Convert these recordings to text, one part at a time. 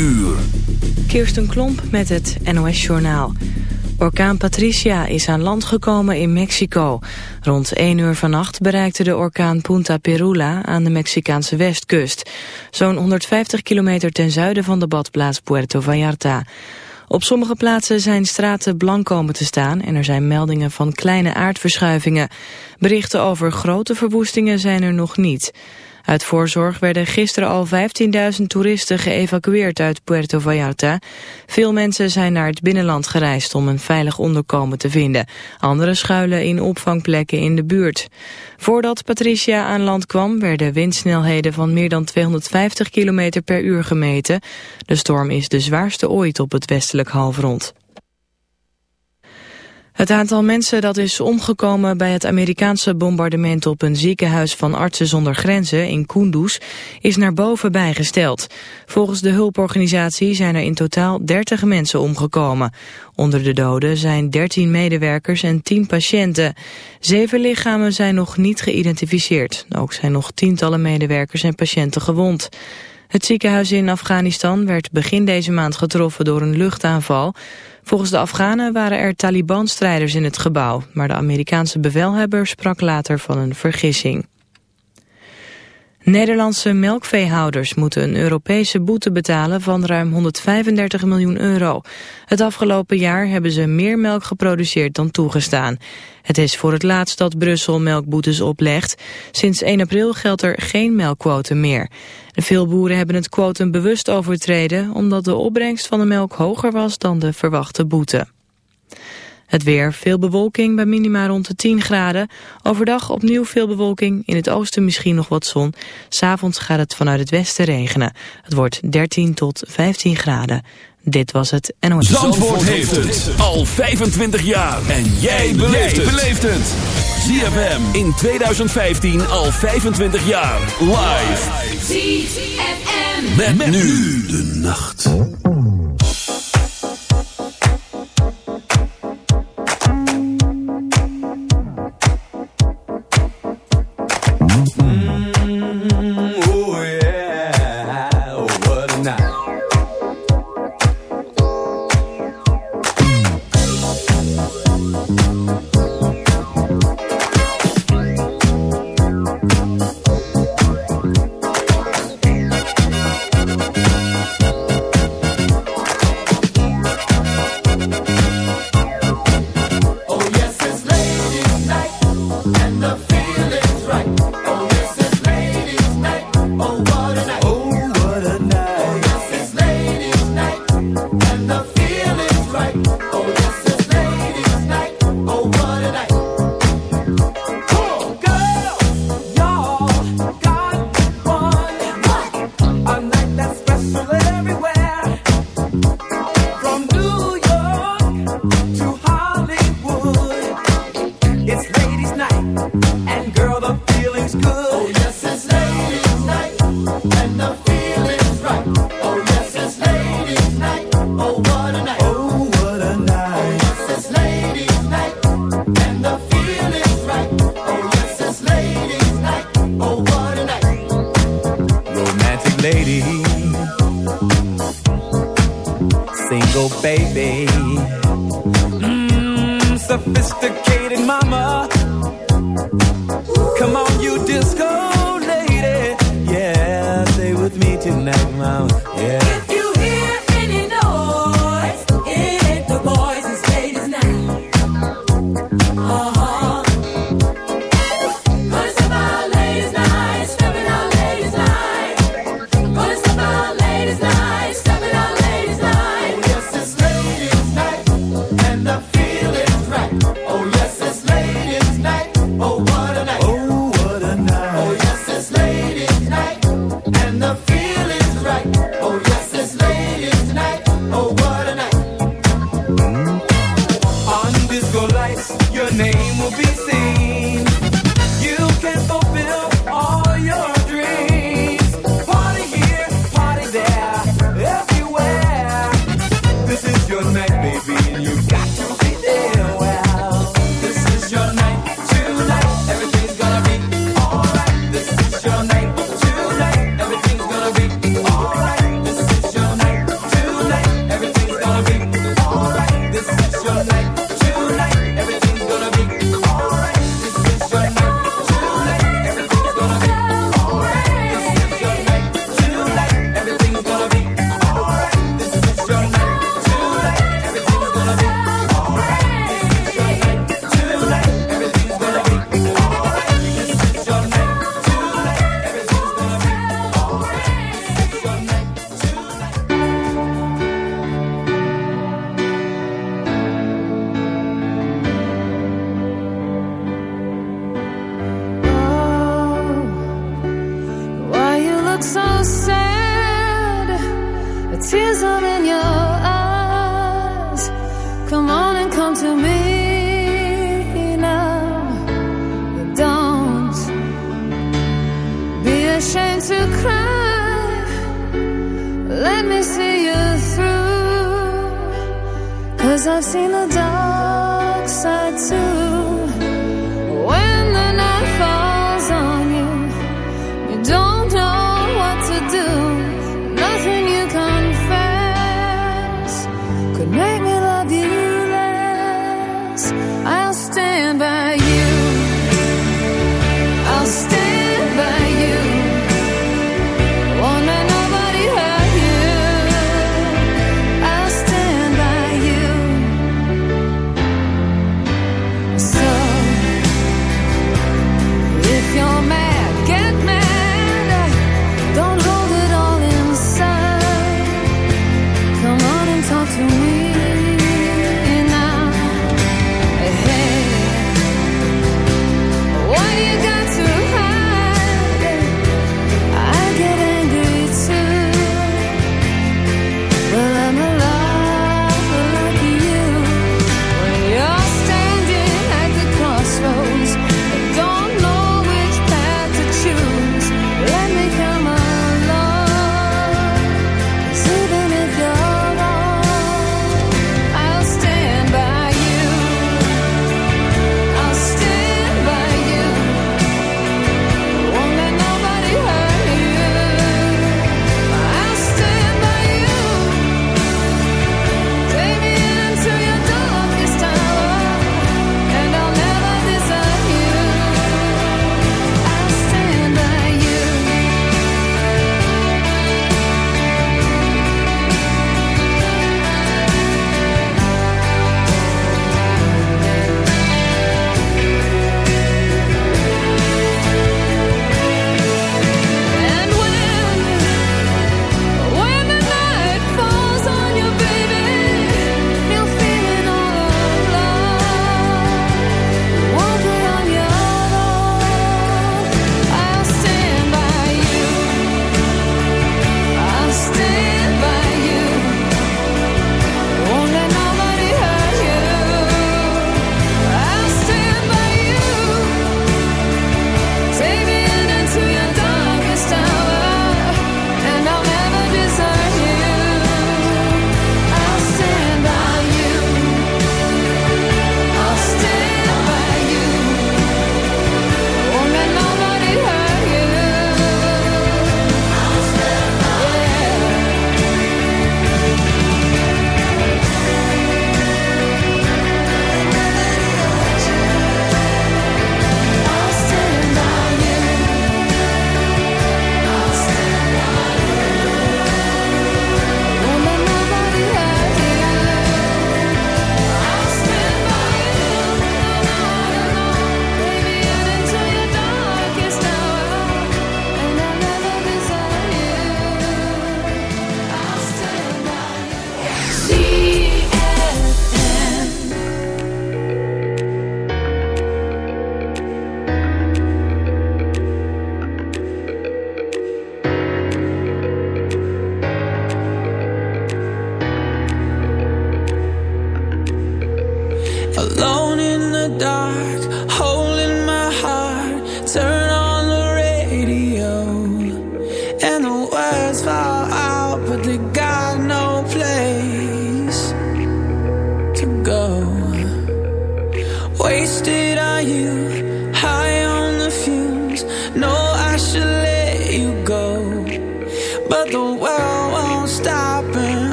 uur. Kirsten Klomp met het NOS-journaal. Orkaan Patricia is aan land gekomen in Mexico. Rond 1 uur vannacht bereikte de orkaan Punta Perula aan de Mexicaanse westkust. Zo'n 150 kilometer ten zuiden van de badplaats Puerto Vallarta. Op sommige plaatsen zijn straten blank komen te staan en er zijn meldingen van kleine aardverschuivingen. Berichten over grote verwoestingen zijn er nog niet. Uit voorzorg werden gisteren al 15.000 toeristen geëvacueerd uit Puerto Vallarta. Veel mensen zijn naar het binnenland gereisd om een veilig onderkomen te vinden. Anderen schuilen in opvangplekken in de buurt. Voordat Patricia aan land kwam werden windsnelheden van meer dan 250 km per uur gemeten. De storm is de zwaarste ooit op het westelijk halfrond. Het aantal mensen dat is omgekomen bij het Amerikaanse bombardement op een ziekenhuis van Artsen zonder Grenzen in Kunduz is naar boven bijgesteld. Volgens de hulporganisatie zijn er in totaal 30 mensen omgekomen. Onder de doden zijn 13 medewerkers en 10 patiënten. Zeven lichamen zijn nog niet geïdentificeerd. Ook zijn nog tientallen medewerkers en patiënten gewond. Het ziekenhuis in Afghanistan werd begin deze maand getroffen door een luchtaanval. Volgens de Afghanen waren er Taliban-strijders in het gebouw, maar de Amerikaanse bevelhebber sprak later van een vergissing. Nederlandse melkveehouders moeten een Europese boete betalen van ruim 135 miljoen euro. Het afgelopen jaar hebben ze meer melk geproduceerd dan toegestaan. Het is voor het laatst dat Brussel melkboetes oplegt. Sinds 1 april geldt er geen melkquotum meer. Veel boeren hebben het quotum bewust overtreden... omdat de opbrengst van de melk hoger was dan de verwachte boete. Het weer, veel bewolking bij minima rond de 10 graden. Overdag opnieuw veel bewolking, in het oosten misschien nog wat zon. S'avonds gaat het vanuit het westen regenen. Het wordt 13 tot 15 graden. Dit was het NOS. Zandvoort, Zandvoort heeft het al 25 jaar. En jij beleeft het. ZFM in 2015 al 25 jaar. Live. ZFM. met nu de nacht. single baby. hmm, sophisticated mama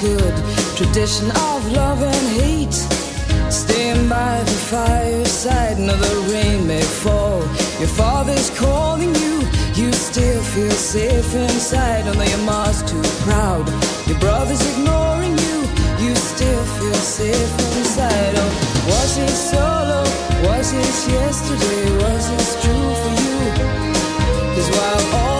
good tradition of love and hate. Staying by the fireside, no, the rain may fall. Your father's calling you, you still feel safe inside. Although your mom's too proud, your brother's ignoring you, you still feel safe inside. Oh, was it solo? Was it yesterday? Was it true for you? I've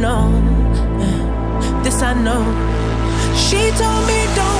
know, this I know. She told me don't.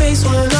face when I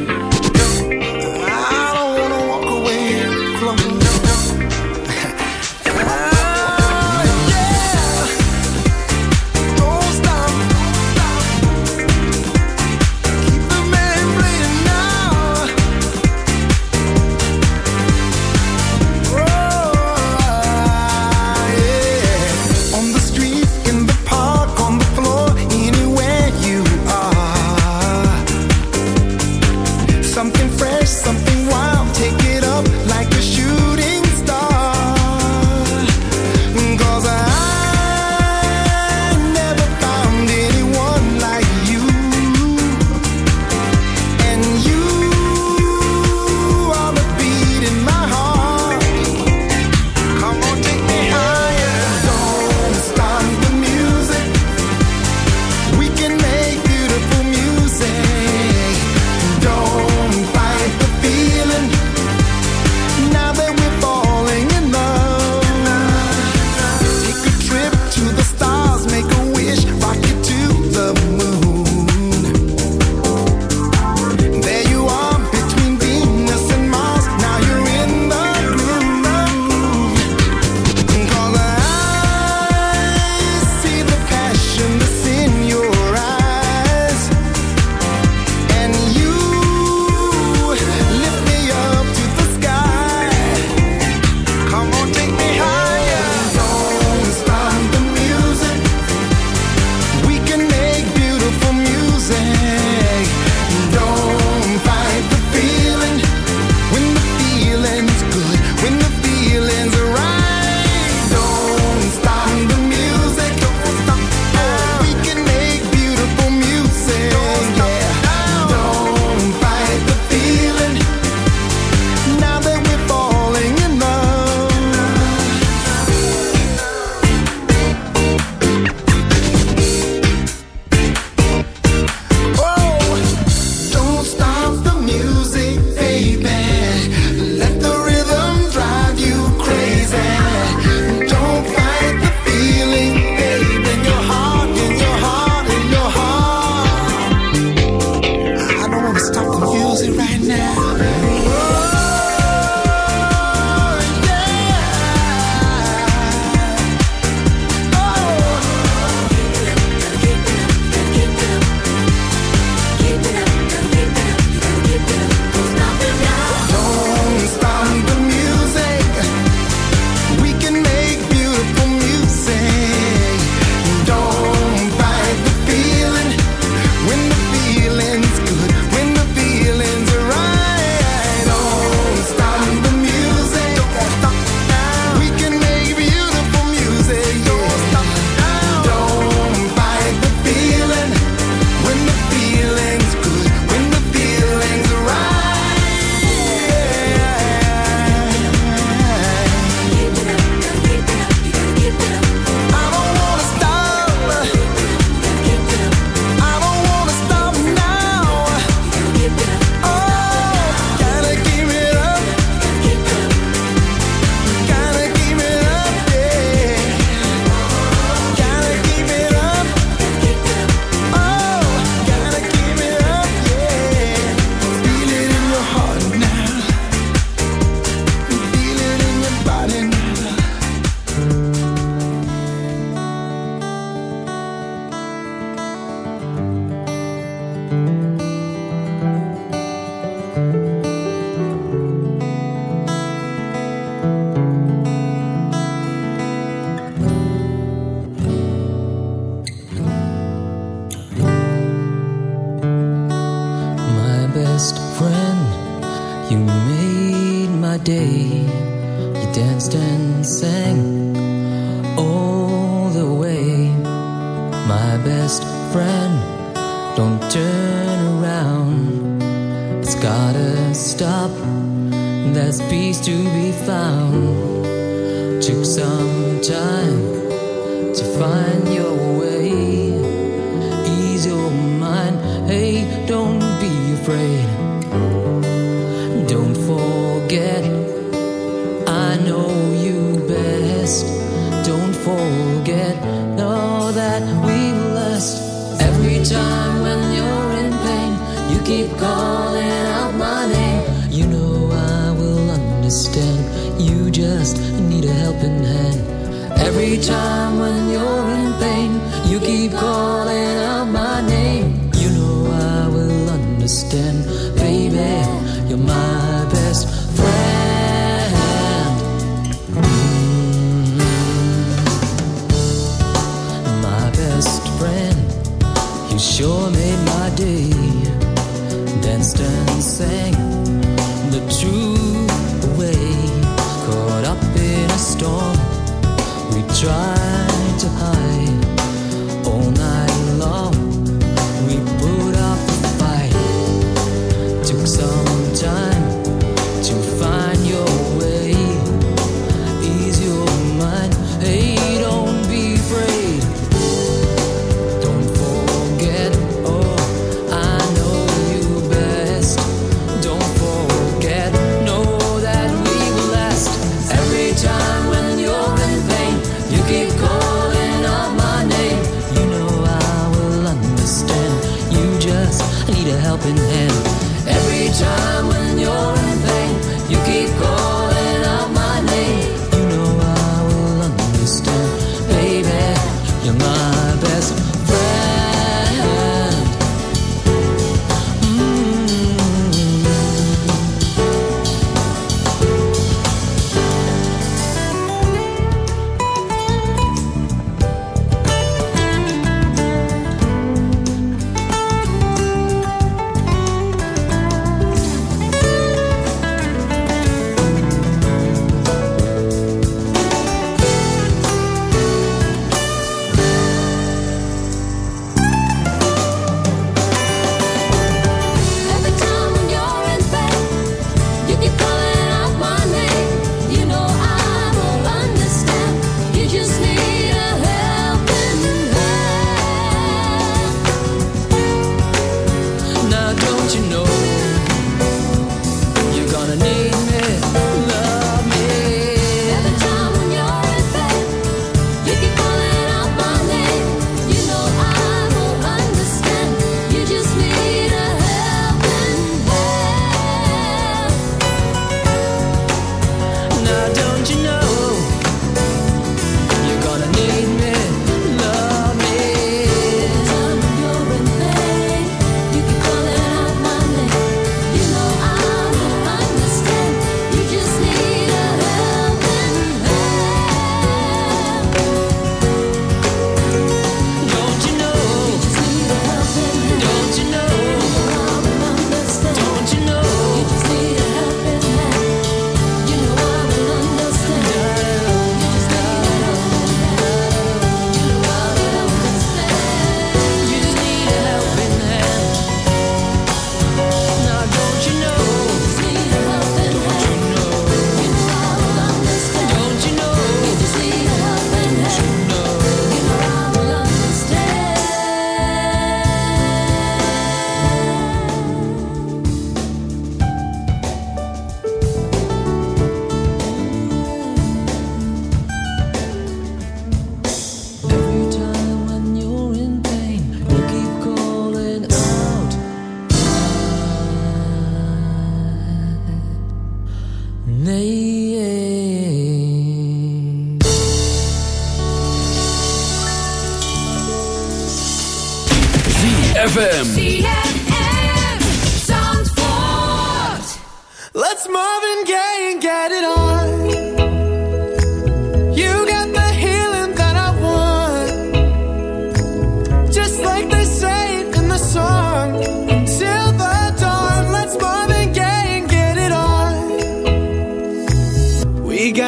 sure made my day. Danced and sang the true way. Caught up in a storm, we tried.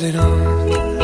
get it on.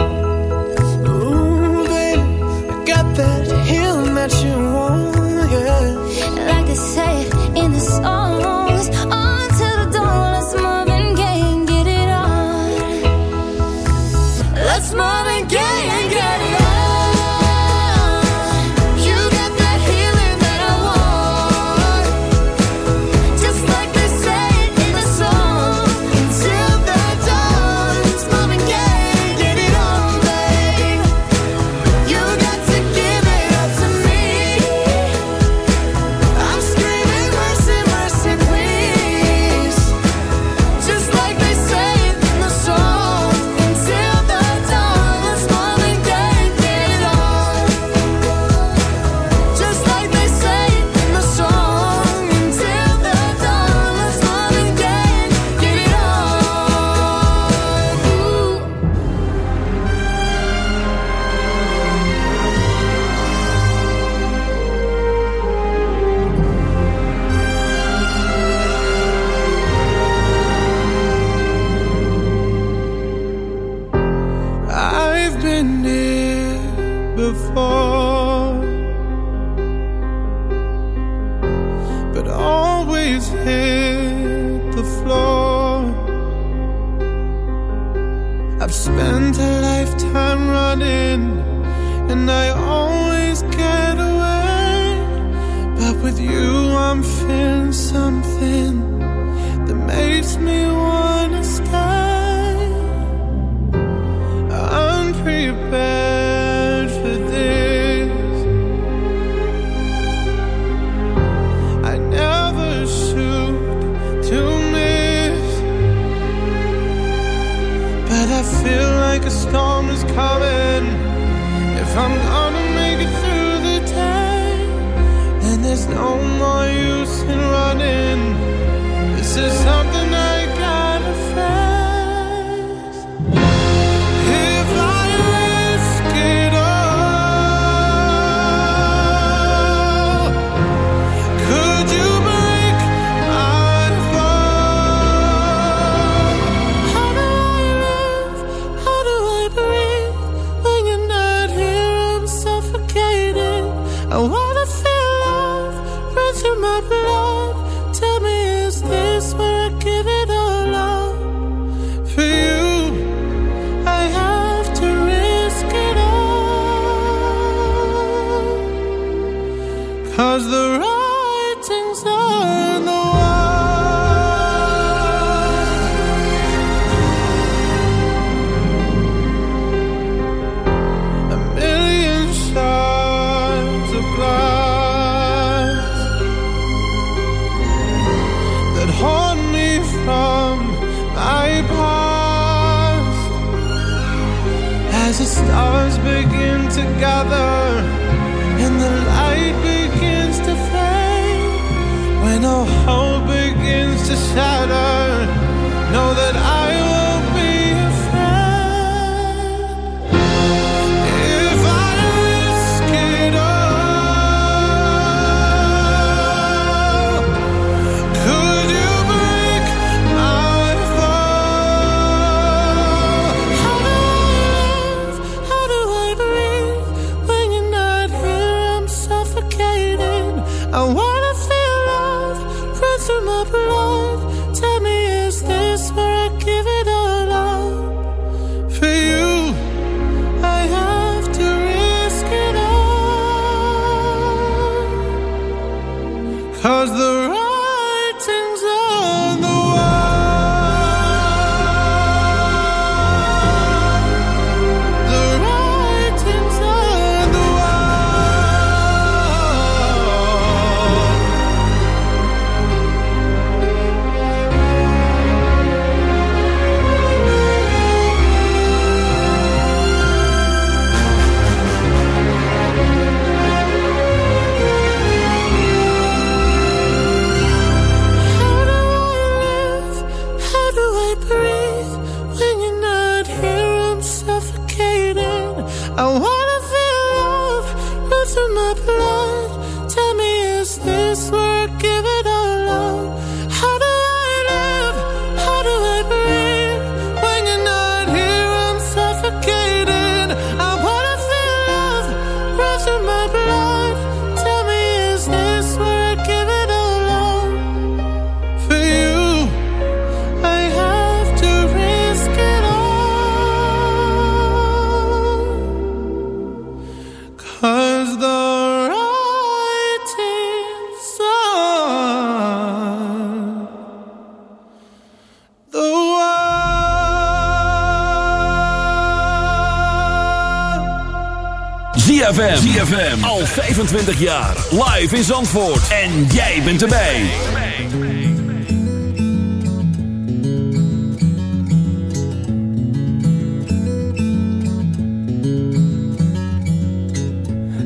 ZFM. ZFM. Al 25 jaar. Live in Zandvoort. En jij bent erbij.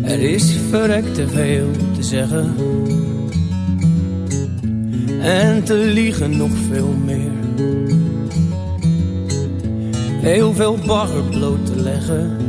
Er is verrekt te veel te zeggen. En te liegen nog veel meer. Heel veel bagger bloot te leggen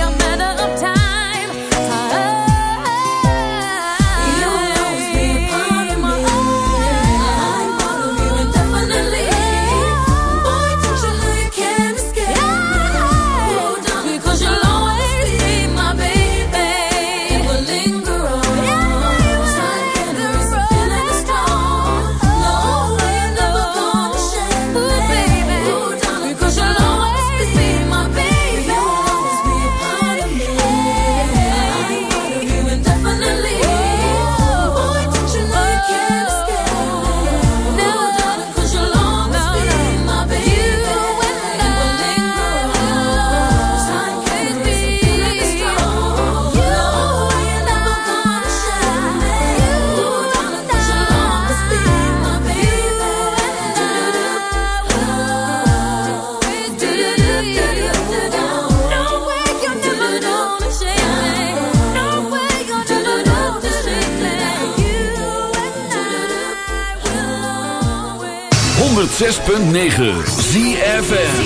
a matter of time. 106.9 ZFN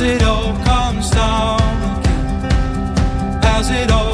as it all comes down. Again, as it all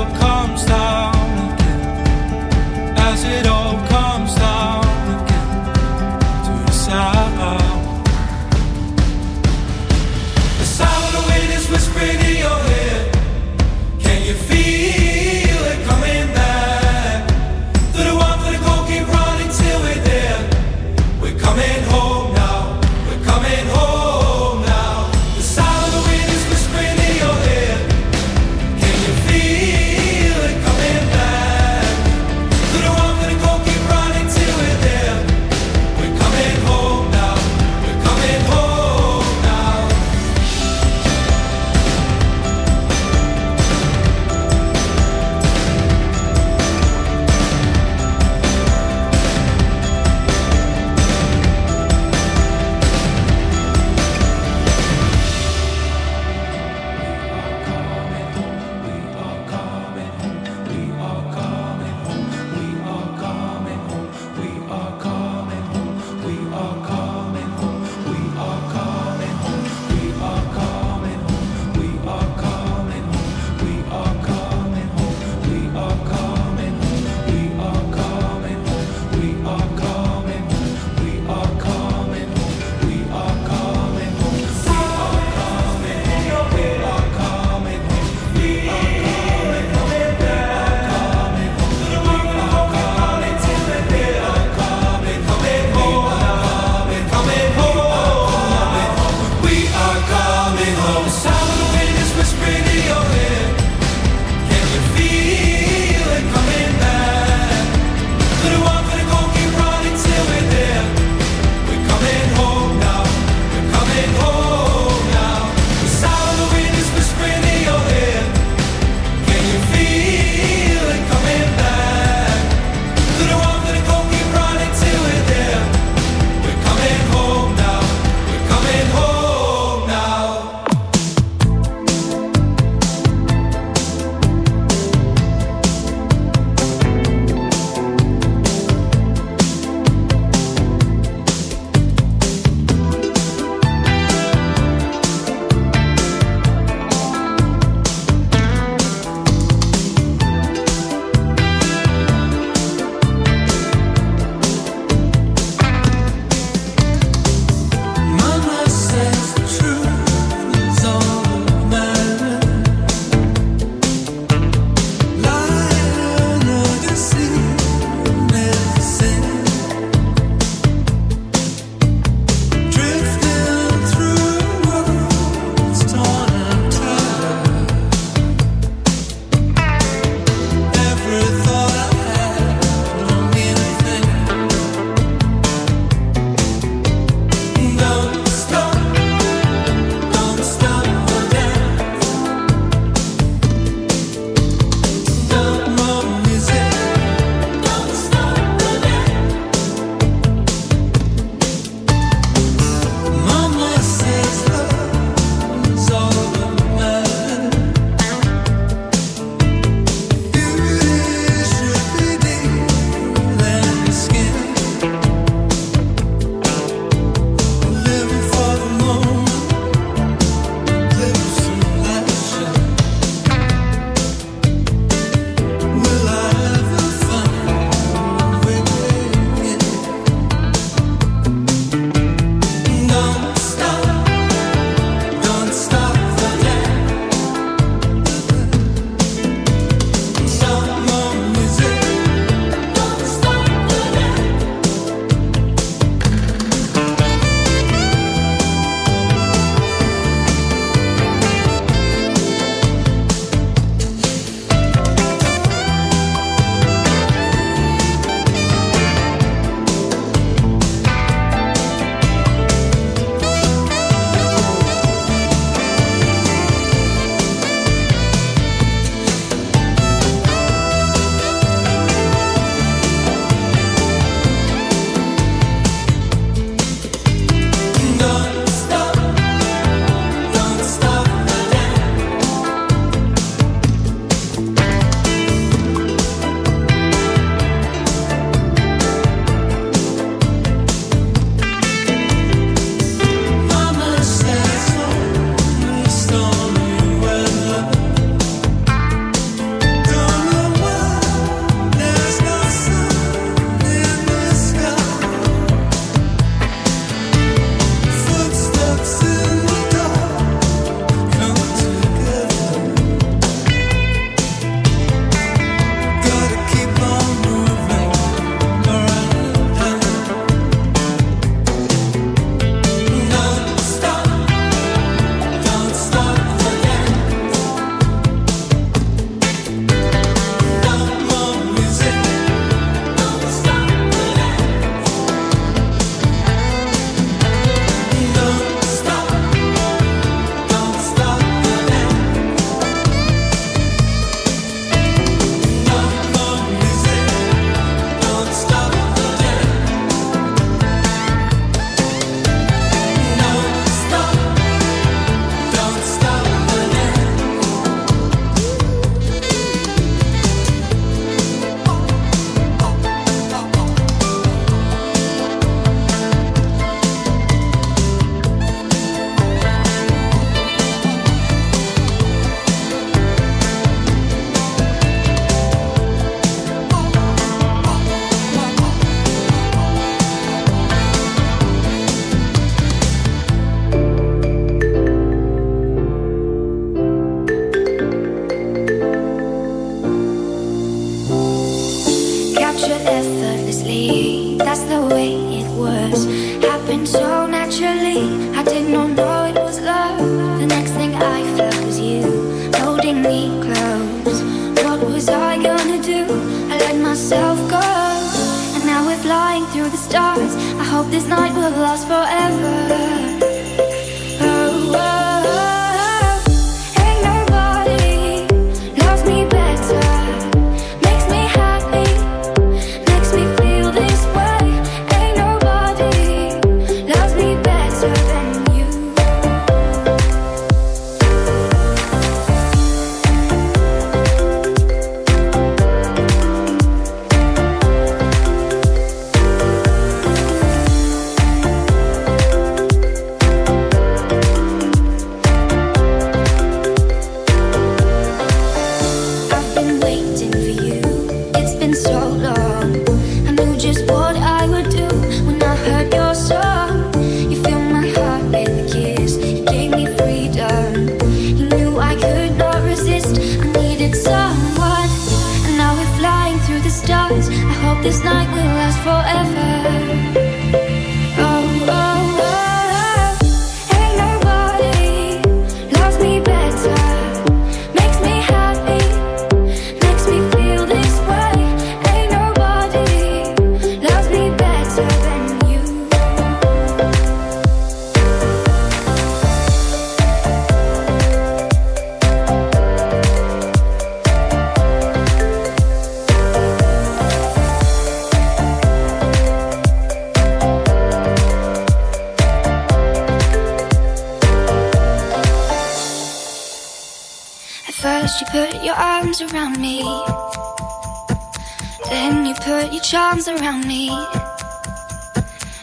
Charms arms around me.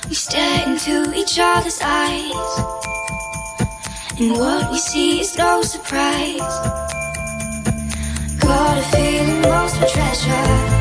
We stare into each other's eyes. And what we see is no surprise. Got a feeling most treasure.